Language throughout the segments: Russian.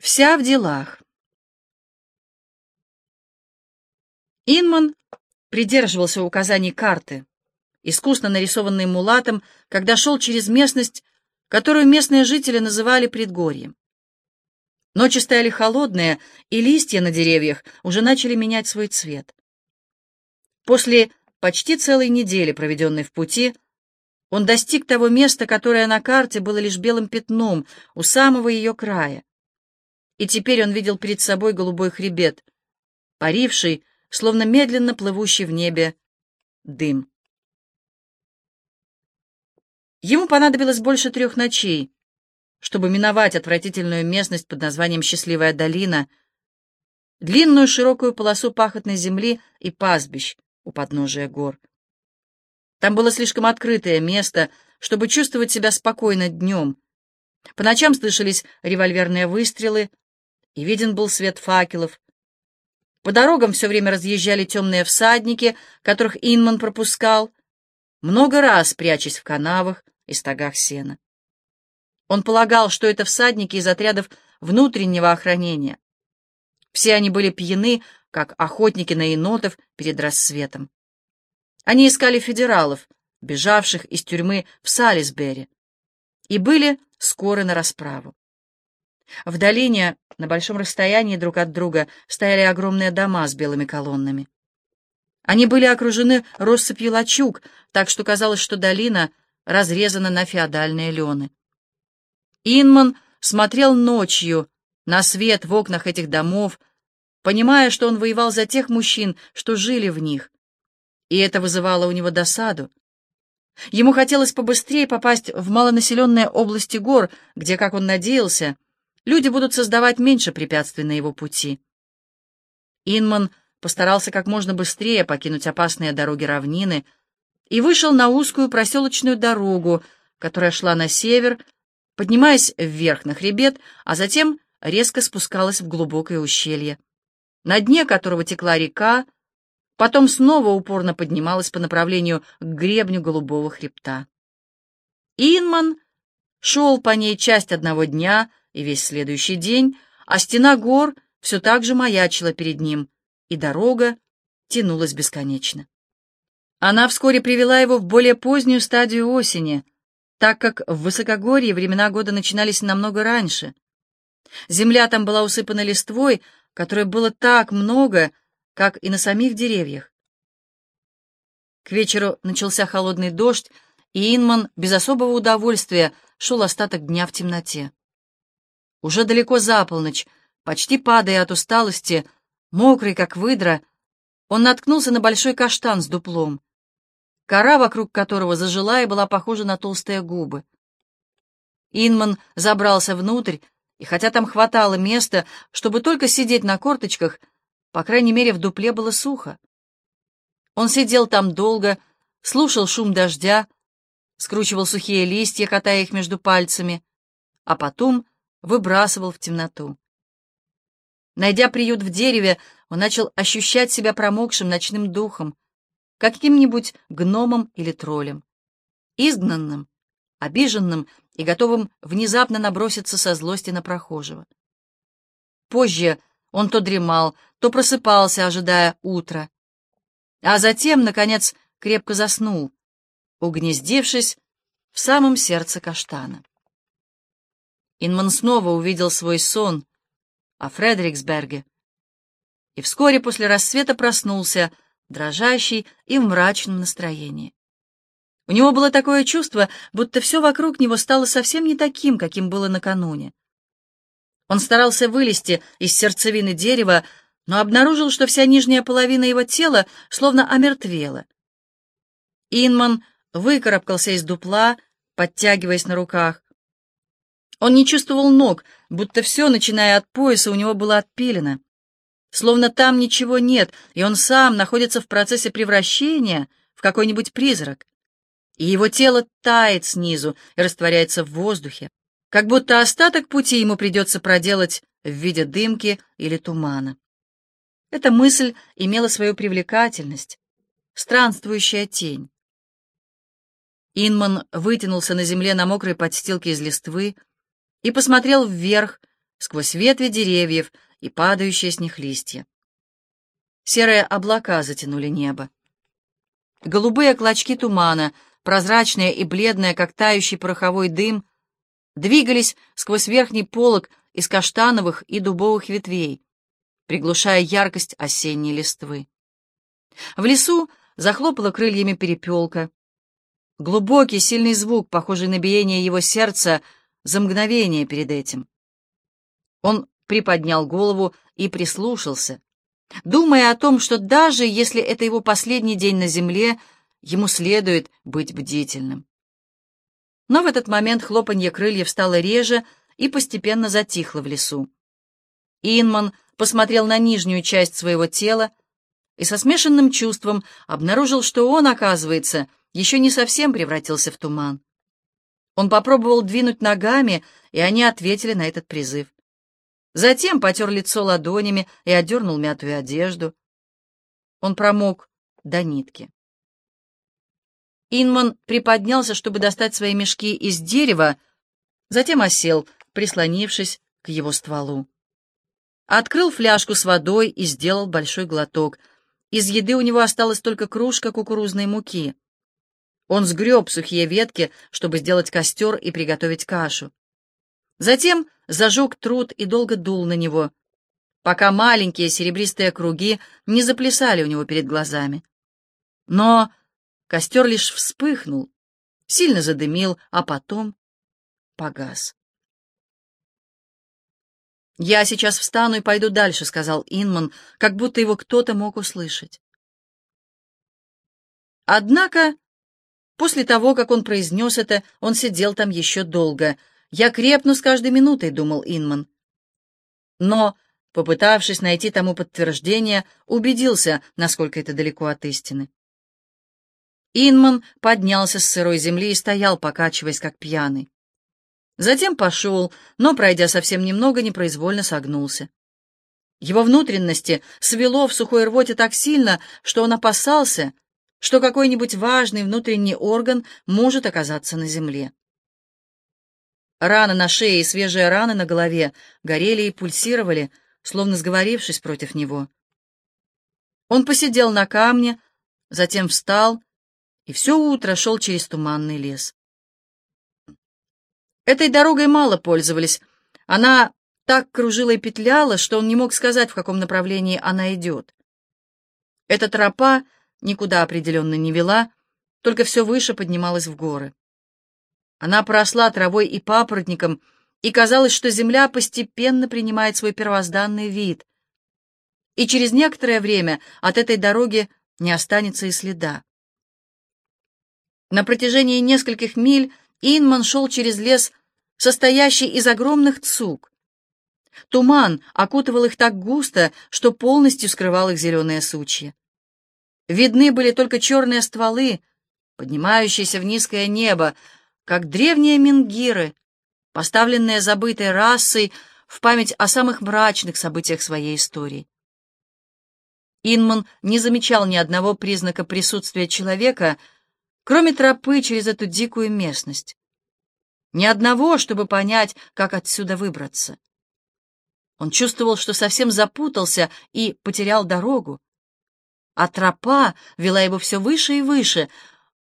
Вся в делах. Инман придерживался указаний карты, искусно нарисованной мулатом, когда шел через местность, которую местные жители называли предгорьем. Ночи стояли холодные, и листья на деревьях уже начали менять свой цвет. После почти целой недели, проведенной в пути, он достиг того места, которое на карте было лишь белым пятном у самого ее края и теперь он видел перед собой голубой хребет, паривший, словно медленно плывущий в небе дым. Ему понадобилось больше трех ночей, чтобы миновать отвратительную местность под названием «Счастливая долина», длинную широкую полосу пахотной земли и пастбищ у подножия гор. Там было слишком открытое место, чтобы чувствовать себя спокойно днем. По ночам слышались револьверные выстрелы, и виден был свет факелов. По дорогам все время разъезжали темные всадники, которых Инман пропускал, много раз прячась в канавах и стогах сена. Он полагал, что это всадники из отрядов внутреннего охранения. Все они были пьяны, как охотники на енотов перед рассветом. Они искали федералов, бежавших из тюрьмы в Салисбери, и были скоры на расправу. В долине, на большом расстоянии друг от друга, стояли огромные дома с белыми колоннами. Они были окружены россыпью лачуг, так что казалось, что долина разрезана на феодальные лены. Инман смотрел ночью на свет в окнах этих домов, понимая, что он воевал за тех мужчин, что жили в них, и это вызывало у него досаду. Ему хотелось побыстрее попасть в малонаселенные области гор, где, как он надеялся, люди будут создавать меньше препятствий на его пути. Инман постарался как можно быстрее покинуть опасные дороги равнины и вышел на узкую проселочную дорогу, которая шла на север, поднимаясь вверх на хребет, а затем резко спускалась в глубокое ущелье, на дне которого текла река, потом снова упорно поднималась по направлению к гребню голубого хребта. Инман шел по ней часть одного дня, и весь следующий день, а стена гор все так же маячила перед ним, и дорога тянулась бесконечно. Она вскоре привела его в более позднюю стадию осени, так как в высокогорье времена года начинались намного раньше. Земля там была усыпана листвой, которой было так много, как и на самих деревьях. К вечеру начался холодный дождь, и Инман без особого удовольствия шел остаток дня в темноте. Уже далеко за полночь, почти падая от усталости, мокрый, как выдра, он наткнулся на большой каштан с дуплом, кора вокруг которого зажила и была похожа на толстые губы. Инман забрался внутрь, и хотя там хватало места, чтобы только сидеть на корточках, по крайней мере, в дупле было сухо. Он сидел там долго, слушал шум дождя, скручивал сухие листья, катая их между пальцами, а потом выбрасывал в темноту. Найдя приют в дереве, он начал ощущать себя промокшим ночным духом, каким-нибудь гномом или троллем, изгнанным, обиженным и готовым внезапно наброситься со злости на прохожего. Позже он то дремал, то просыпался, ожидая утра, а затем, наконец, крепко заснул, угнездившись в самом сердце каштана. Инман снова увидел свой сон о Фредериксберге и вскоре после рассвета проснулся, дрожащий и в мрачном настроении. У него было такое чувство, будто все вокруг него стало совсем не таким, каким было накануне. Он старался вылезти из сердцевины дерева, но обнаружил, что вся нижняя половина его тела словно омертвела. Инман выкарабкался из дупла, подтягиваясь на руках. Он не чувствовал ног, будто все, начиная от пояса, у него было отпилено. Словно там ничего нет, и он сам находится в процессе превращения в какой-нибудь призрак. И его тело тает снизу и растворяется в воздухе, как будто остаток пути ему придется проделать в виде дымки или тумана. Эта мысль имела свою привлекательность, странствующая тень. Инман вытянулся на земле на мокрой подстилке из листвы, и посмотрел вверх, сквозь ветви деревьев и падающие с них листья. Серые облака затянули небо. Голубые клочки тумана, прозрачные и бледные, как тающий пороховой дым, двигались сквозь верхний полог из каштановых и дубовых ветвей, приглушая яркость осенней листвы. В лесу захлопала крыльями перепелка. Глубокий, сильный звук, похожий на биение его сердца, за мгновение перед этим. Он приподнял голову и прислушался, думая о том, что даже если это его последний день на земле, ему следует быть бдительным. Но в этот момент хлопанье крыльев стало реже и постепенно затихло в лесу. Инман посмотрел на нижнюю часть своего тела и со смешанным чувством обнаружил, что он, оказывается, еще не совсем превратился в туман. Он попробовал двинуть ногами, и они ответили на этот призыв. Затем потер лицо ладонями и одернул мятую одежду. Он промок до нитки. Инман приподнялся, чтобы достать свои мешки из дерева, затем осел, прислонившись к его стволу. Открыл фляжку с водой и сделал большой глоток. Из еды у него осталась только кружка кукурузной муки. Он сгреб сухие ветки, чтобы сделать костер и приготовить кашу. Затем зажег труд и долго дул на него, пока маленькие серебристые круги не заплясали у него перед глазами. Но костер лишь вспыхнул, сильно задымил, а потом погас. «Я сейчас встану и пойду дальше», — сказал Инман, как будто его кто-то мог услышать. Однако, после того, как он произнес это, он сидел там еще долго. «Я крепну с каждой минутой», — думал Инман. Но, попытавшись найти тому подтверждение, убедился, насколько это далеко от истины. Инман поднялся с сырой земли и стоял, покачиваясь, как пьяный. Затем пошел, но, пройдя совсем немного, непроизвольно согнулся. Его внутренности свело в сухой рвоте так сильно, что он опасался, что какой-нибудь важный внутренний орган может оказаться на земле. Раны на шее и свежие раны на голове горели и пульсировали, словно сговорившись против него. Он посидел на камне, затем встал и все утро шел через туманный лес. Этой дорогой мало пользовались. Она так кружила и петляла, что он не мог сказать, в каком направлении она идет. Эта тропа никуда определенно не вела, только все выше поднималась в горы. Она поросла травой и папоротником, и казалось, что земля постепенно принимает свой первозданный вид. И через некоторое время от этой дороги не останется и следа. На протяжении нескольких миль Инман шел через лес состоящий из огромных цуг. Туман окутывал их так густо, что полностью скрывал их зеленые сучья. Видны были только черные стволы, поднимающиеся в низкое небо, как древние мингиры, поставленные забытой расой в память о самых мрачных событиях своей истории. Инман не замечал ни одного признака присутствия человека, кроме тропы через эту дикую местность. Ни одного, чтобы понять, как отсюда выбраться. Он чувствовал, что совсем запутался и потерял дорогу. А тропа вела его все выше и выше.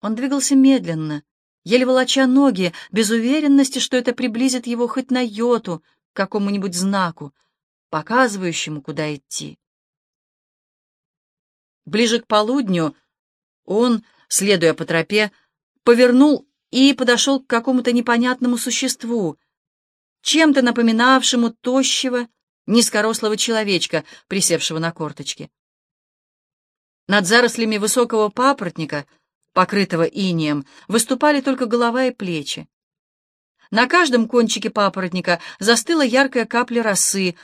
Он двигался медленно, еле волоча ноги, без уверенности, что это приблизит его хоть на йоту к какому-нибудь знаку, показывающему, куда идти. Ближе к полудню он, следуя по тропе, повернул и подошел к какому-то непонятному существу, чем-то напоминавшему тощего, низкорослого человечка, присевшего на корточки. Над зарослями высокого папоротника, покрытого инеем, выступали только голова и плечи. На каждом кончике папоротника застыла яркая капля росы.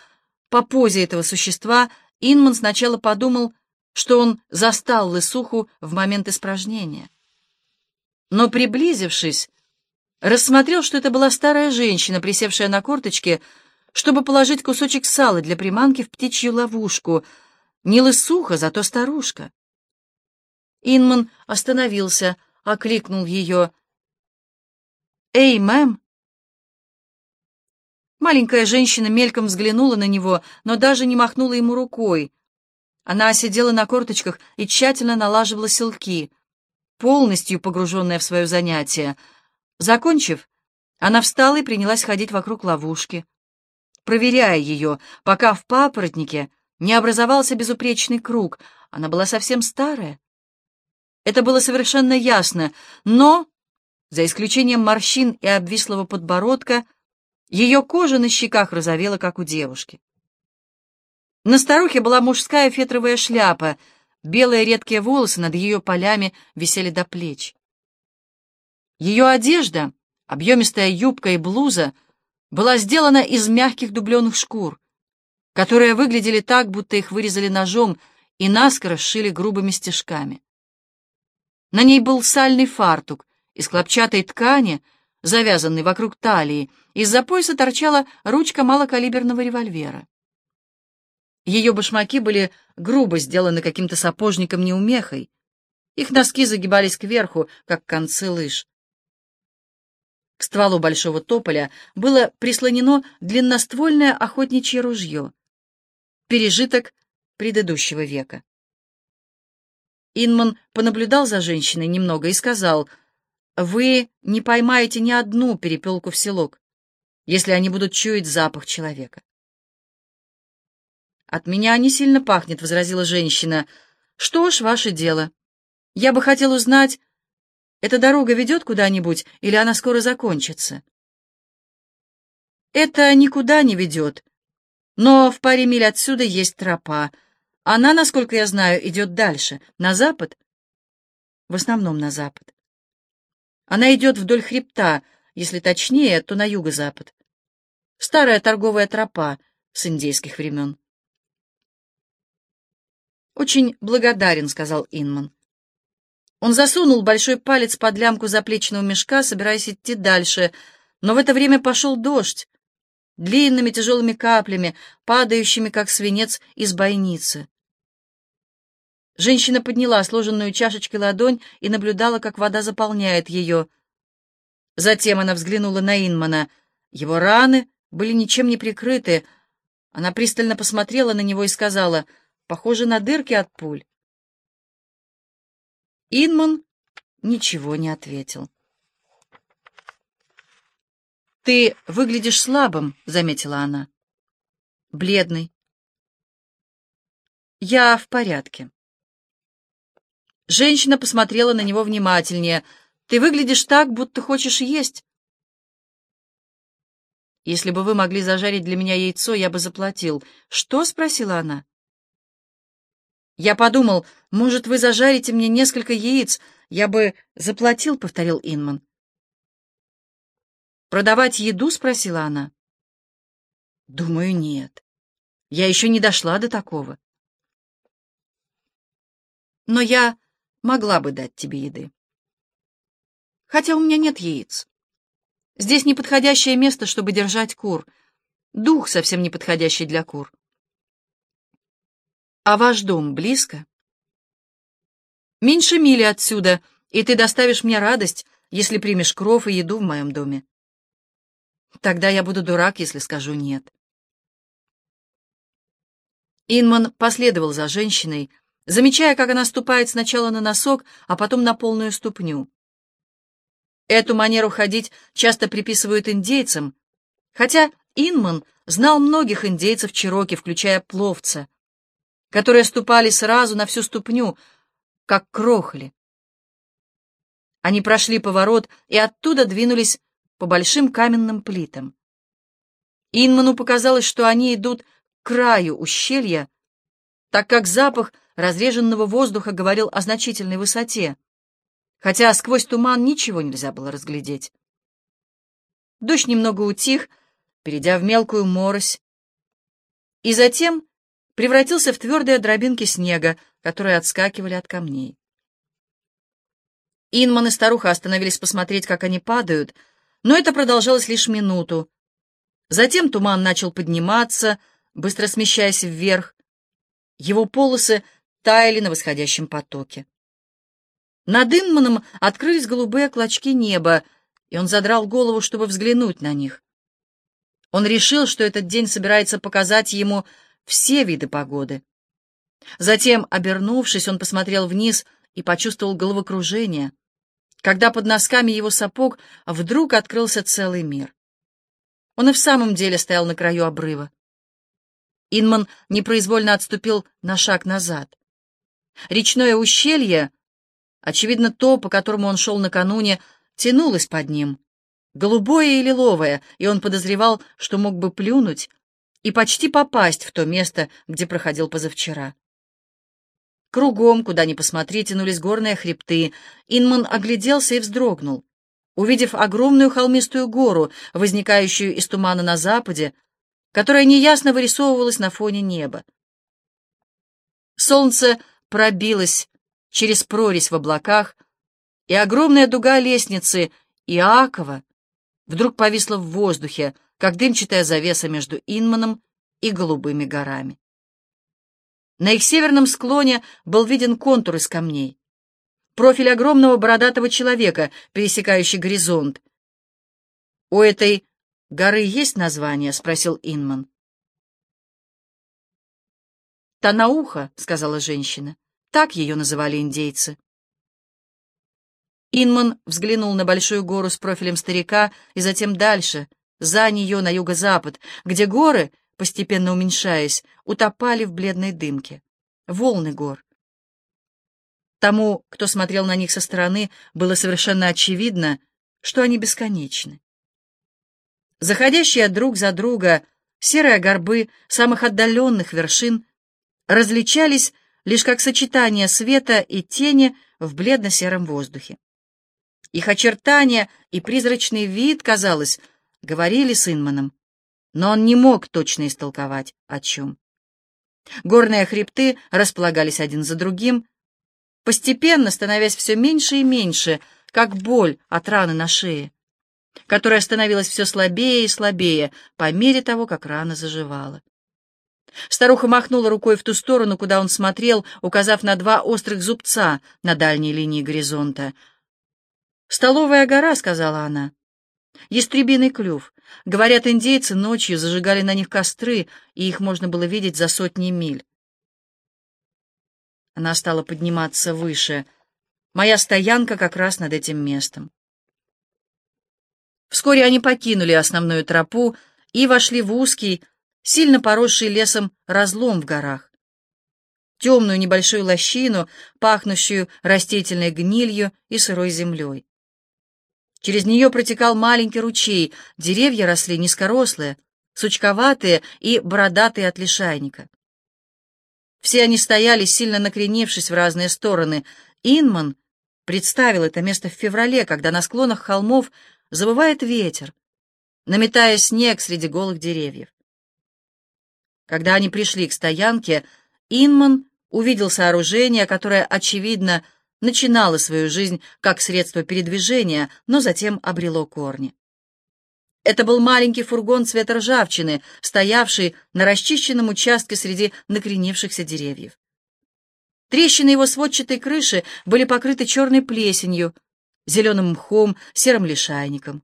По позе этого существа Инман сначала подумал, что он застал лысуху в момент испражнения но, приблизившись, рассмотрел, что это была старая женщина, присевшая на корточки, чтобы положить кусочек сала для приманки в птичью ловушку. Не лысуха, зато старушка. Инман остановился, окликнул ее. «Эй, мэм!» Маленькая женщина мельком взглянула на него, но даже не махнула ему рукой. Она сидела на корточках и тщательно налаживала селки, полностью погруженная в свое занятие. Закончив, она встала и принялась ходить вокруг ловушки, проверяя ее, пока в папоротнике не образовался безупречный круг. Она была совсем старая. Это было совершенно ясно, но, за исключением морщин и обвислого подбородка, ее кожа на щеках розовела, как у девушки. На старухе была мужская фетровая шляпа, белые редкие волосы над ее полями висели до плеч. Ее одежда, объемистая юбка и блуза, была сделана из мягких дубленых шкур, которые выглядели так, будто их вырезали ножом и наскоро сшили грубыми стежками. На ней был сальный фартук из хлопчатой ткани, завязанный вокруг талии, из-за пояса торчала ручка малокалиберного револьвера. Ее башмаки были грубо сделаны каким-то сапожником-неумехой. Их носки загибались кверху, как концы лыж. К стволу большого тополя было прислонено длинноствольное охотничье ружье, пережиток предыдущего века. Инман понаблюдал за женщиной немного и сказал, «Вы не поймаете ни одну перепелку в селок, если они будут чуять запах человека». «От меня не сильно пахнет», — возразила женщина. «Что ж, ваше дело. Я бы хотел узнать, эта дорога ведет куда-нибудь или она скоро закончится?» «Это никуда не ведет, но в паре миль отсюда есть тропа. Она, насколько я знаю, идет дальше, на запад?» «В основном на запад. Она идет вдоль хребта, если точнее, то на юго-запад. Старая торговая тропа с индейских времен. «Очень благодарен», — сказал Инман. Он засунул большой палец под лямку заплечного мешка, собираясь идти дальше, но в это время пошел дождь, длинными тяжелыми каплями, падающими, как свинец из бойницы. Женщина подняла сложенную чашечкой ладонь и наблюдала, как вода заполняет ее. Затем она взглянула на Инмана. Его раны были ничем не прикрыты. Она пристально посмотрела на него и сказала — Похоже на дырки от пуль. Инман ничего не ответил. «Ты выглядишь слабым», — заметила она. «Бледный». «Я в порядке». Женщина посмотрела на него внимательнее. «Ты выглядишь так, будто хочешь есть». «Если бы вы могли зажарить для меня яйцо, я бы заплатил». «Что?» — спросила она. «Я подумал, может, вы зажарите мне несколько яиц, я бы заплатил», — повторил Инман. «Продавать еду?» — спросила она. «Думаю, нет. Я еще не дошла до такого. Но я могла бы дать тебе еды. Хотя у меня нет яиц. Здесь неподходящее место, чтобы держать кур. Дух совсем неподходящий для кур. «А ваш дом близко?» «Меньше мили отсюда, и ты доставишь мне радость, если примешь кров и еду в моем доме. Тогда я буду дурак, если скажу «нет». Инман последовал за женщиной, замечая, как она ступает сначала на носок, а потом на полную ступню. Эту манеру ходить часто приписывают индейцам, хотя Инман знал многих индейцев Чироки, включая пловца, которые ступали сразу на всю ступню, как крохли. Они прошли поворот и оттуда двинулись по большим каменным плитам. Инману показалось, что они идут к краю ущелья, так как запах разреженного воздуха говорил о значительной высоте, хотя сквозь туман ничего нельзя было разглядеть. Дождь немного утих, перейдя в мелкую морось, и затем превратился в твердые дробинки снега, которые отскакивали от камней. Инман и старуха остановились посмотреть, как они падают, но это продолжалось лишь минуту. Затем туман начал подниматься, быстро смещаясь вверх. Его полосы таяли на восходящем потоке. Над Инманом открылись голубые клочки неба, и он задрал голову, чтобы взглянуть на них. Он решил, что этот день собирается показать ему все виды погоды. Затем, обернувшись, он посмотрел вниз и почувствовал головокружение, когда под носками его сапог вдруг открылся целый мир. Он и в самом деле стоял на краю обрыва. Инман непроизвольно отступил на шаг назад. Речное ущелье, очевидно, то, по которому он шел накануне, тянулось под ним, голубое и лиловое, и он подозревал, что мог бы плюнуть и почти попасть в то место, где проходил позавчера. Кругом, куда ни посмотри, тянулись горные хребты. Инман огляделся и вздрогнул, увидев огромную холмистую гору, возникающую из тумана на западе, которая неясно вырисовывалась на фоне неба. Солнце пробилось через прорезь в облаках, и огромная дуга лестницы Иакова вдруг повисла в воздухе, как дымчатая завеса между Инманом и голубыми горами. На их северном склоне был виден контур из камней. Профиль огромного бородатого человека, пересекающий горизонт. «У этой горы есть название?» — спросил Инман. «Танауха», — сказала женщина. Так ее называли индейцы. Инман взглянул на большую гору с профилем старика и затем дальше, за нее на юго-запад, где горы — постепенно уменьшаясь, утопали в бледной дымке. Волны гор. Тому, кто смотрел на них со стороны, было совершенно очевидно, что они бесконечны. Заходящие друг за друга серые горбы самых отдаленных вершин различались лишь как сочетание света и тени в бледно-сером воздухе. Их очертания и призрачный вид, казалось, говорили с Инманом но он не мог точно истолковать, о чем. Горные хребты располагались один за другим, постепенно становясь все меньше и меньше, как боль от раны на шее, которая становилась все слабее и слабее по мере того, как рана заживала. Старуха махнула рукой в ту сторону, куда он смотрел, указав на два острых зубца на дальней линии горизонта. «Столовая гора», — сказала она. «Ястребиный клюв. Говорят, индейцы ночью зажигали на них костры, и их можно было видеть за сотни миль. Она стала подниматься выше. Моя стоянка как раз над этим местом. Вскоре они покинули основную тропу и вошли в узкий, сильно поросший лесом разлом в горах. Темную небольшую лощину, пахнущую растительной гнилью и сырой землей. Через нее протекал маленький ручей, деревья росли низкорослые, сучковатые и бородатые от лишайника. Все они стояли, сильно накренившись в разные стороны. Инман представил это место в феврале, когда на склонах холмов забывает ветер, наметая снег среди голых деревьев. Когда они пришли к стоянке, Инман увидел сооружение, которое, очевидно, начинало свою жизнь как средство передвижения, но затем обрело корни. Это был маленький фургон цвета ржавчины, стоявший на расчищенном участке среди накренившихся деревьев. Трещины его сводчатой крыши были покрыты черной плесенью, зеленым мхом, серым лишайником.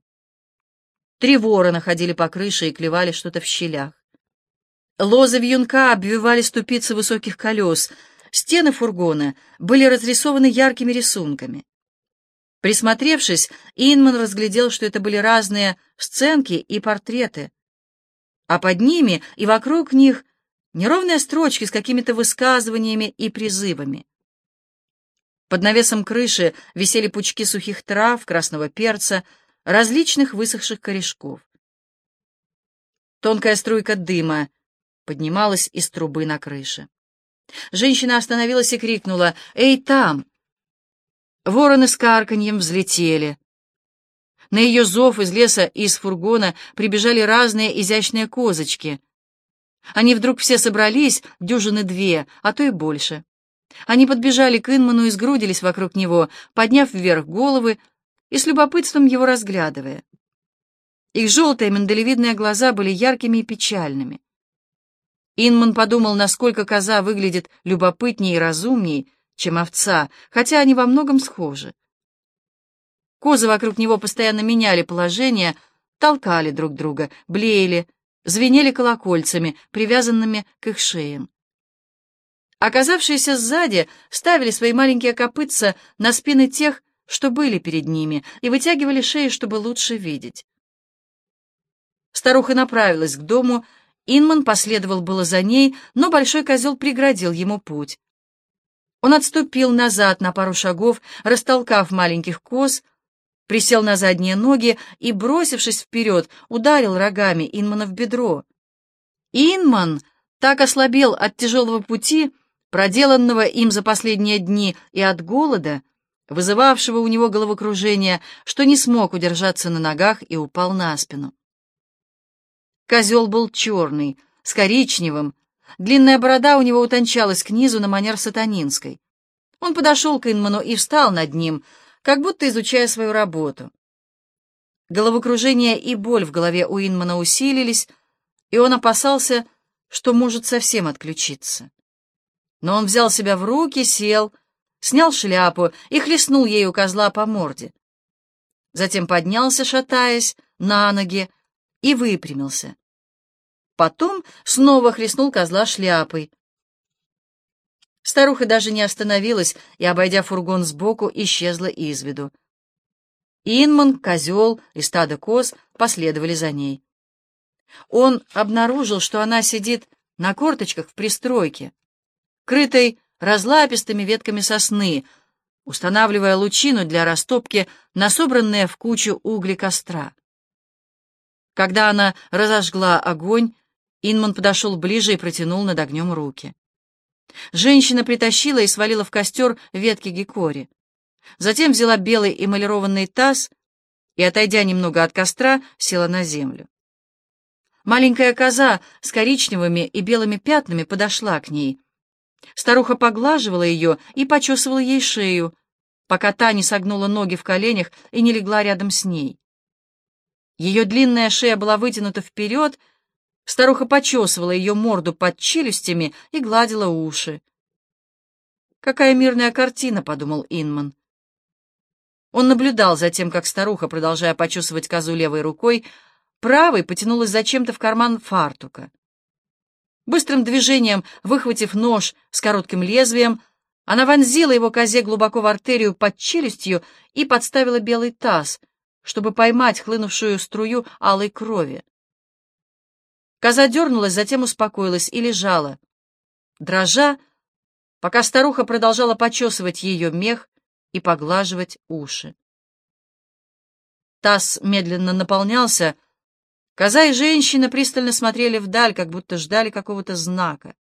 Три ворона ходили по крыше и клевали что-то в щелях. Лозы вьюнка обвивали ступицы высоких колес — Стены фургона были разрисованы яркими рисунками. Присмотревшись, Инман разглядел, что это были разные сценки и портреты, а под ними и вокруг них неровные строчки с какими-то высказываниями и призывами. Под навесом крыши висели пучки сухих трав, красного перца, различных высохших корешков. Тонкая струйка дыма поднималась из трубы на крыше. Женщина остановилась и крикнула «Эй, там!». Вороны с карканьем взлетели. На ее зов из леса и из фургона прибежали разные изящные козочки. Они вдруг все собрались, дюжины две, а то и больше. Они подбежали к Инману и сгрудились вокруг него, подняв вверх головы и с любопытством его разглядывая. Их желтые миндалевидные глаза были яркими и печальными. Инман подумал, насколько коза выглядит любопытнее и разумнее, чем овца, хотя они во многом схожи. Козы вокруг него постоянно меняли положение, толкали друг друга, блеяли, звенели колокольцами, привязанными к их шеям. Оказавшиеся сзади ставили свои маленькие копытца на спины тех, что были перед ними, и вытягивали шеи, чтобы лучше видеть. Старуха направилась к дому, Инман последовал было за ней, но большой козел преградил ему путь. Он отступил назад на пару шагов, растолкав маленьких коз, присел на задние ноги и, бросившись вперед, ударил рогами Инмана в бедро. Инман так ослабел от тяжелого пути, проделанного им за последние дни, и от голода, вызывавшего у него головокружение, что не смог удержаться на ногах и упал на спину. Козел был черный, с коричневым, длинная борода у него утончалась к низу на манер сатанинской. Он подошел к Инману и встал над ним, как будто изучая свою работу. Головокружение и боль в голове у Инмана усилились, и он опасался, что может совсем отключиться. Но он взял себя в руки, сел, снял шляпу и хлестнул ею козла по морде. Затем поднялся, шатаясь, на ноги и выпрямился. Потом снова хлестнул козла шляпой. Старуха даже не остановилась и, обойдя фургон сбоку, исчезла из виду. Инман, козел и стадо коз последовали за ней. Он обнаружил, что она сидит на корточках в пристройке, крытой разлапистыми ветками сосны, устанавливая лучину для растопки на собранные в кучу угли костра. Когда она разожгла огонь, Инман подошел ближе и протянул над огнем руки. Женщина притащила и свалила в костер ветки гикори. Затем взяла белый эмалированный таз и, отойдя немного от костра, села на землю. Маленькая коза с коричневыми и белыми пятнами подошла к ней. Старуха поглаживала ее и почесывала ей шею, пока та не согнула ноги в коленях и не легла рядом с ней. Ее длинная шея была вытянута вперед, старуха почесывала ее морду под челюстями и гладила уши. «Какая мирная картина», — подумал Инман. Он наблюдал за тем, как старуха, продолжая почесывать козу левой рукой, правой потянулась зачем-то в карман фартука. Быстрым движением, выхватив нож с коротким лезвием, она вонзила его козе глубоко в артерию под челюстью и подставила белый таз, чтобы поймать хлынувшую струю алой крови. Коза дернулась, затем успокоилась и лежала, дрожа, пока старуха продолжала почесывать ее мех и поглаживать уши. Таз медленно наполнялся, Коза и женщина пристально смотрели вдаль, как будто ждали какого-то знака.